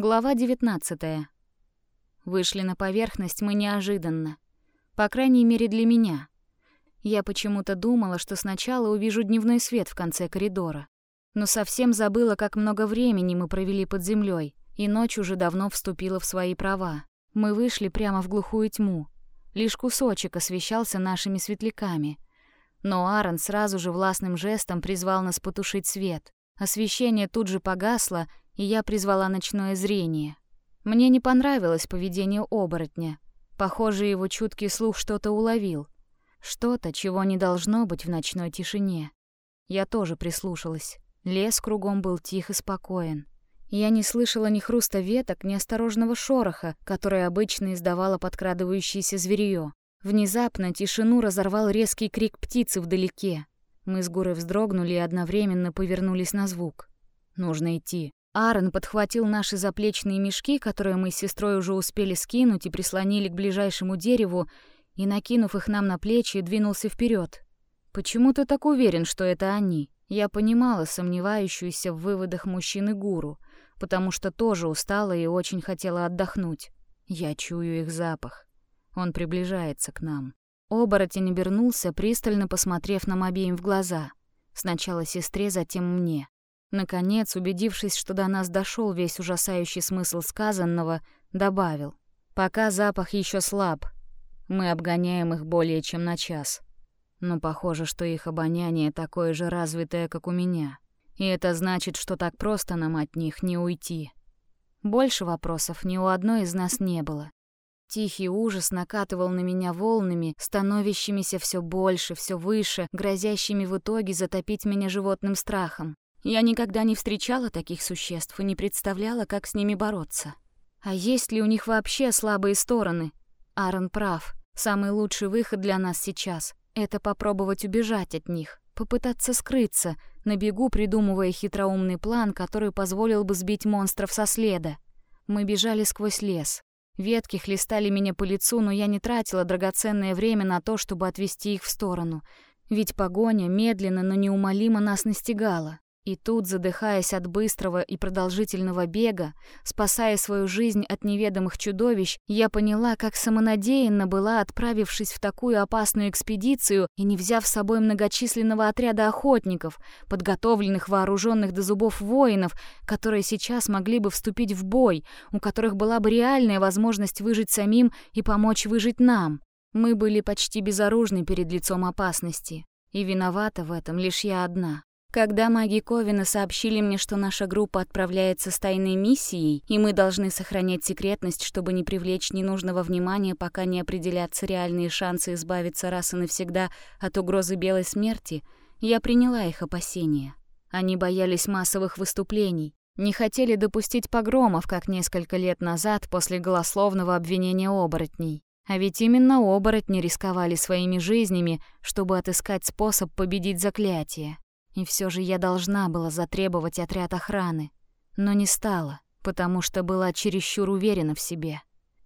Глава 19. Вышли на поверхность мы неожиданно. По крайней мере, для меня. Я почему-то думала, что сначала увижу дневной свет в конце коридора. Но совсем забыла, как много времени мы провели под землей, и ночь уже давно вступила в свои права. Мы вышли прямо в глухую тьму. Лишь кусочек освещался нашими светляками. Но Аарон сразу же властным жестом призвал нас потушить свет. Освещение тут же погасло, и я призвала ночное зрение. Мне не понравилось поведение оборотня. Похоже, его чуткий слух что-то уловил. Что-то, чего не должно быть в ночной тишине. Я тоже прислушалась. Лес кругом был тих и спокоен. Я не слышала ни хруста веток, ни осторожного шороха, который обычно издавало подкрадывающееся зверье. Внезапно тишину разорвал резкий крик птицы вдалеке. Мы с Гурой вздрогнули и одновременно повернулись на звук. «Нужно идти», Аарон подхватил наши заплечные мешки, которые мы с сестрой уже успели скинуть и прислонили к ближайшему дереву, и, накинув их нам на плечи, двинулся вперед. «Почему ты так уверен, что это они?» Я понимала сомневающуюся в выводах мужчины гуру, потому что тоже устала и очень хотела отдохнуть. Я чую их запах. Он приближается к нам. Оборотень обернулся, пристально посмотрев нам обеим в глаза. Сначала сестре, затем мне. Наконец, убедившись, что до нас дошел весь ужасающий смысл сказанного, добавил. «Пока запах еще слаб. Мы обгоняем их более чем на час. Но похоже, что их обоняние такое же развитое, как у меня. И это значит, что так просто нам от них не уйти». Больше вопросов ни у одной из нас не было. Тихий ужас накатывал на меня волнами, становящимися все больше, все выше, грозящими в итоге затопить меня животным страхом. Я никогда не встречала таких существ и не представляла, как с ними бороться. А есть ли у них вообще слабые стороны? Аарон прав. Самый лучший выход для нас сейчас — это попробовать убежать от них, попытаться скрыться, на бегу придумывая хитроумный план, который позволил бы сбить монстров со следа. Мы бежали сквозь лес. Ветки хлестали меня по лицу, но я не тратила драгоценное время на то, чтобы отвести их в сторону. Ведь погоня медленно, но неумолимо нас настигала. И тут, задыхаясь от быстрого и продолжительного бега, спасая свою жизнь от неведомых чудовищ, я поняла, как самонадеянно была, отправившись в такую опасную экспедицию и не взяв с собой многочисленного отряда охотников, подготовленных, вооруженных до зубов воинов, которые сейчас могли бы вступить в бой, у которых была бы реальная возможность выжить самим и помочь выжить нам. Мы были почти безоружны перед лицом опасности, и виновата в этом лишь я одна. Когда маги Ковина сообщили мне, что наша группа отправляется с тайной миссией, и мы должны сохранять секретность, чтобы не привлечь ненужного внимания, пока не определятся реальные шансы избавиться раз и навсегда от угрозы белой смерти, я приняла их опасения. Они боялись массовых выступлений, не хотели допустить погромов, как несколько лет назад после голословного обвинения оборотней. А ведь именно оборотни рисковали своими жизнями, чтобы отыскать способ победить заклятие. И все же я должна была затребовать отряд охраны, но не стала, потому что была чересчур уверена в себе.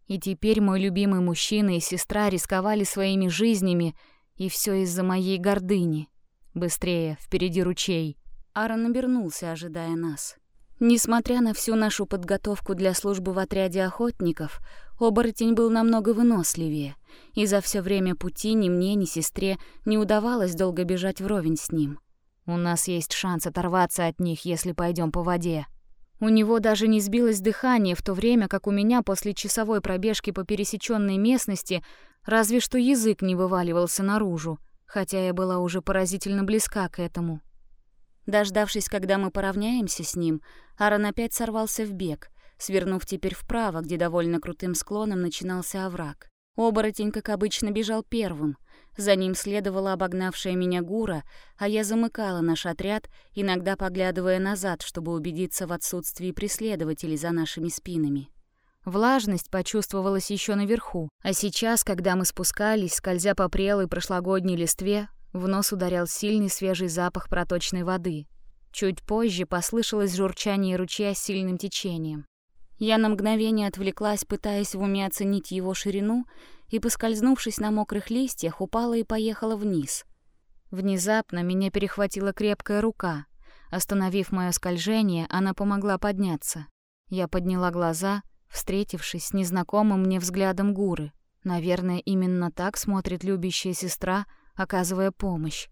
И теперь мой любимый мужчина и сестра рисковали своими жизнями, и все из-за моей гордыни. Быстрее, впереди ручей. Аарон обернулся, ожидая нас. Несмотря на всю нашу подготовку для службы в отряде охотников, оборотень был намного выносливее, и за все время пути ни мне, ни сестре не удавалось долго бежать вровень с ним. У нас есть шанс оторваться от них, если пойдем по воде. У него даже не сбилось дыхание, в то время как у меня после часовой пробежки по пересеченной местности разве что язык не вываливался наружу, хотя я была уже поразительно близка к этому. Дождавшись, когда мы поравняемся с ним, Аарон опять сорвался в бег, свернув теперь вправо, где довольно крутым склоном начинался овраг. Оборотень, как обычно, бежал первым. За ним следовала обогнавшая меня Гура, а я замыкала наш отряд, иногда поглядывая назад, чтобы убедиться в отсутствии преследователей за нашими спинами. Влажность почувствовалась еще наверху, а сейчас, когда мы спускались, скользя по прелой прошлогодней листве, в нос ударял сильный свежий запах проточной воды. Чуть позже послышалось журчание ручья с сильным течением. Я на мгновение отвлеклась, пытаясь в уме оценить его ширину, и, поскользнувшись на мокрых листьях, упала и поехала вниз. Внезапно меня перехватила крепкая рука. Остановив мое скольжение, она помогла подняться. Я подняла глаза, встретившись с незнакомым мне взглядом Гуры. Наверное, именно так смотрит любящая сестра, оказывая помощь.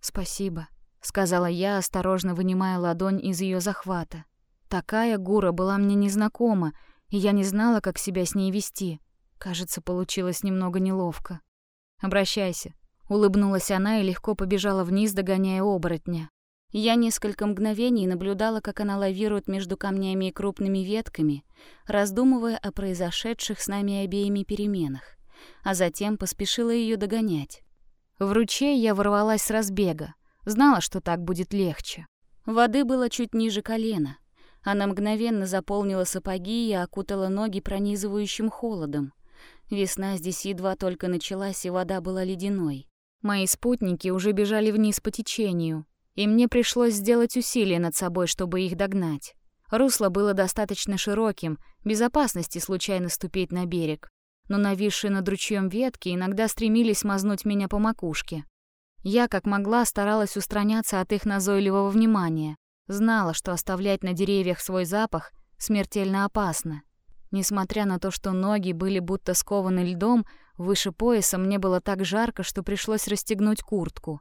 «Спасибо», — сказала я, осторожно вынимая ладонь из ее захвата. Такая Гура была мне незнакома, и я не знала, как себя с ней вести. Кажется, получилось немного неловко. «Обращайся», — улыбнулась она и легко побежала вниз, догоняя оборотня. Я несколько мгновений наблюдала, как она лавирует между камнями и крупными ветками, раздумывая о произошедших с нами обеими переменах, а затем поспешила ее догонять. В ручей я ворвалась с разбега, знала, что так будет легче. Воды было чуть ниже колена. Она мгновенно заполнила сапоги и окутала ноги пронизывающим холодом. Весна здесь едва только началась, и вода была ледяной. Мои спутники уже бежали вниз по течению, и мне пришлось сделать усилие над собой, чтобы их догнать. Русло было достаточно широким, безопасности случайно ступить на берег, но нависшие над ручьем ветки иногда стремились мазнуть меня по макушке. Я, как могла, старалась устраняться от их назойливого внимания, знала, что оставлять на деревьях свой запах смертельно опасно. Несмотря на то, что ноги были будто скованы льдом, выше пояса мне было так жарко, что пришлось расстегнуть куртку.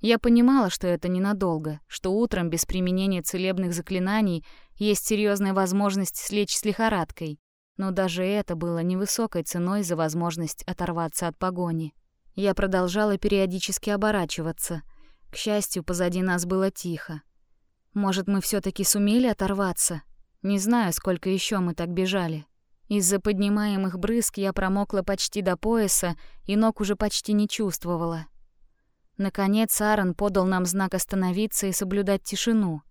Я понимала, что это ненадолго, что утром без применения целебных заклинаний есть серьезная возможность слечь с лихорадкой. Но даже это было невысокой ценой за возможность оторваться от погони. Я продолжала периодически оборачиваться. К счастью, позади нас было тихо. Может, мы все таки сумели оторваться? Не знаю, сколько еще мы так бежали. Из-за поднимаемых брызг я промокла почти до пояса и ног уже почти не чувствовала. Наконец Аарон подал нам знак остановиться и соблюдать тишину.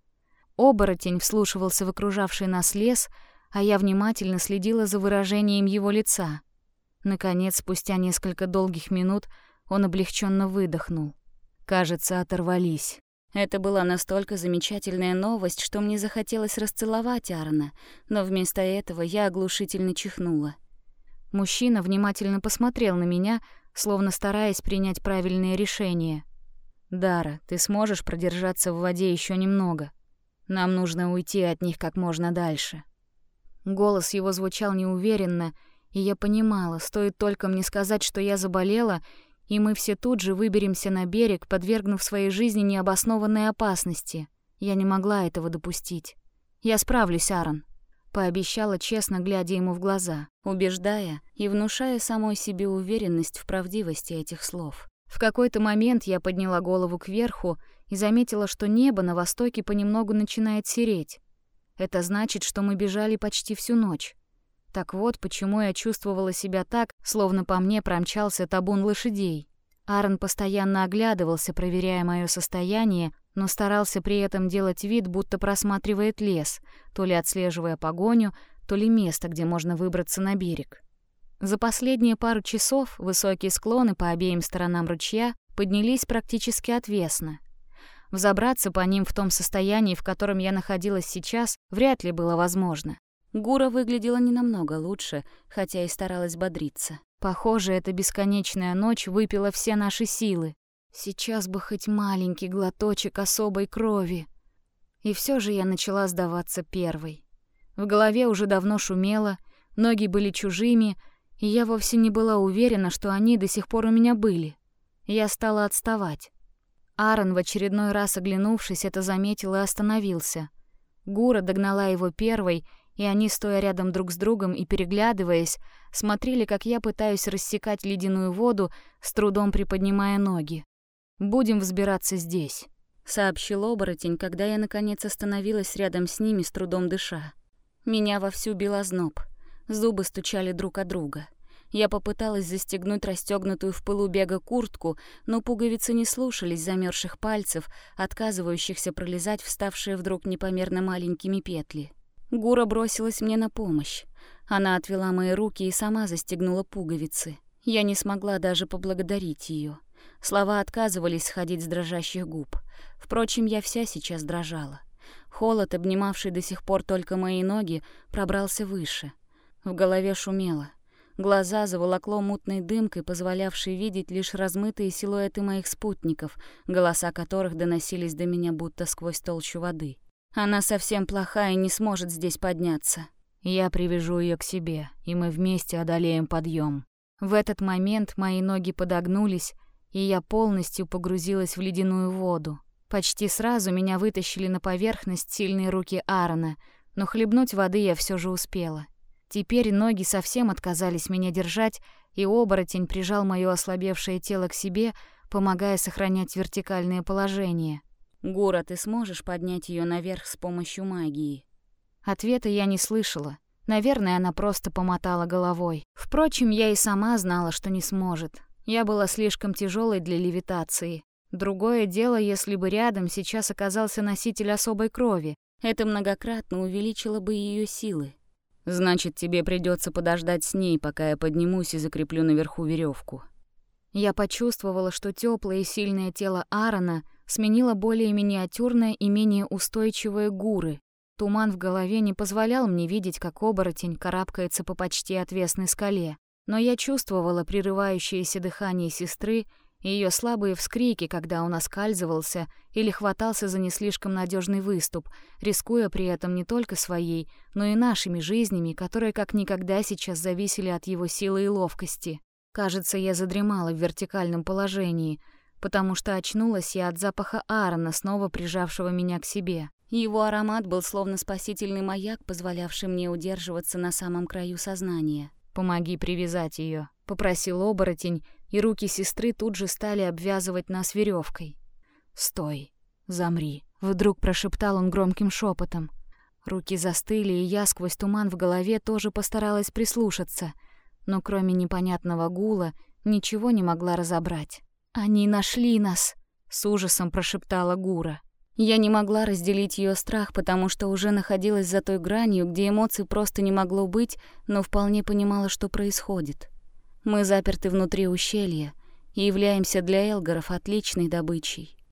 Оборотень вслушивался в окружавший нас лес, а я внимательно следила за выражением его лица. Наконец, спустя несколько долгих минут, он облегченно выдохнул. Кажется, оторвались. Это была настолько замечательная новость, что мне захотелось расцеловать Аарона, но вместо этого я оглушительно чихнула. Мужчина внимательно посмотрел на меня, словно стараясь принять правильное решение. «Дара, ты сможешь продержаться в воде еще немного. Нам нужно уйти от них как можно дальше». Голос его звучал неуверенно, и я понимала, стоит только мне сказать, что я заболела, и мы все тут же выберемся на берег, подвергнув своей жизни необоснованной опасности. Я не могла этого допустить. «Я справлюсь, Аарон», пообещала честно, глядя ему в глаза, убеждая и внушая самой себе уверенность в правдивости этих слов. В какой-то момент я подняла голову кверху и заметила, что небо на востоке понемногу начинает сереть. Это значит, что мы бежали почти всю ночь. Так вот, почему я чувствовала себя так, словно по мне промчался табун лошадей. Аарон постоянно оглядывался, проверяя мое состояние, но старался при этом делать вид, будто просматривает лес, то ли отслеживая погоню, то ли место, где можно выбраться на берег. За последние пару часов высокие склоны по обеим сторонам ручья поднялись практически отвесно. Взобраться по ним в том состоянии, в котором я находилась сейчас, вряд ли было возможно. Гура выглядела не намного лучше, хотя и старалась бодриться. Похоже, эта бесконечная ночь выпила все наши силы. Сейчас бы хоть маленький глоточек особой крови. И все же я начала сдаваться первой. В голове уже давно шумело, ноги были чужими, и я вовсе не была уверена, что они до сих пор у меня были. Я стала отставать. Аарон, в очередной раз оглянувшись, это заметил и остановился. Гура догнала его первой, и они, стоя рядом друг с другом и переглядываясь, смотрели, как я пытаюсь рассекать ледяную воду, с трудом приподнимая ноги. Будем взбираться здесь», — сообщил оборотень, когда я, наконец, остановилась рядом с ними, с трудом дыша. Меня вовсю бил озноб. Зубы стучали друг о друга. Я попыталась застегнуть расстегнутую в пылу бега куртку, но пуговицы не слушались замерзших пальцев, отказывающихся пролезать вставшие вдруг непомерно маленькими петли. Гура бросилась мне на помощь. Она отвела мои руки и сама застегнула пуговицы. Я не смогла даже поблагодарить ее. Слова отказывались сходить с дрожащих губ. Впрочем, я вся сейчас дрожала. Холод, обнимавший до сих пор только мои ноги, пробрался выше. В голове шумело. Глаза заволокло мутной дымкой, позволявшей видеть лишь размытые силуэты моих спутников, голоса которых доносились до меня будто сквозь толщу воды. Она совсем плохая и не сможет здесь подняться. Я привяжу ее к себе, и мы вместе одолеем подъем. В этот момент мои ноги подогнулись, и я полностью погрузилась в ледяную воду. Почти сразу меня вытащили на поверхность сильные руки Аарона, но хлебнуть воды я все же успела. Теперь ноги совсем отказались меня держать, и оборотень прижал моё ослабевшее тело к себе, помогая сохранять вертикальное положение. «Гура, ты сможешь поднять ее наверх с помощью магии?» Ответа я не слышала. Наверное, она просто помотала головой. Впрочем, я и сама знала, что не сможет. Я была слишком тяжелой для левитации. Другое дело, если бы рядом сейчас оказался носитель особой крови. Это многократно увеличило бы ее силы. Значит, тебе придется подождать с ней, пока я поднимусь и закреплю наверху веревку. Я почувствовала, что теплое и сильное тело Аарона сменило более миниатюрное и менее устойчивое гуры. Туман в голове не позволял мне видеть, как оборотень карабкается по почти отвесной скале, но я чувствовала прерывающееся дыхание сестры и ее слабые вскрики, когда он оскальзывался или хватался за не слишком надежный выступ, рискуя при этом не только своей, но и нашими жизнями, которые как никогда сейчас зависели от его силы и ловкости. Кажется, я задремала в вертикальном положении, потому что очнулась я от запаха Аарона, снова прижавшего меня к себе. Его аромат был словно спасительный маяк, позволявший мне удерживаться на самом краю сознания. «Помоги привязать ее, попросил оборотень, и руки сестры тут же стали обвязывать нас веревкой. «Стой, замри», — вдруг прошептал он громким шепотом. Руки застыли, и я сквозь туман в голове тоже постаралась прислушаться, но кроме непонятного гула ничего не могла разобрать. «Они нашли нас!» — с ужасом прошептала Гура. Я не могла разделить ее страх, потому что уже находилась за той гранью, где эмоций просто не могло быть, но вполне понимала, что происходит. Мы заперты внутри ущелья и являемся для Элгаров отличной добычей.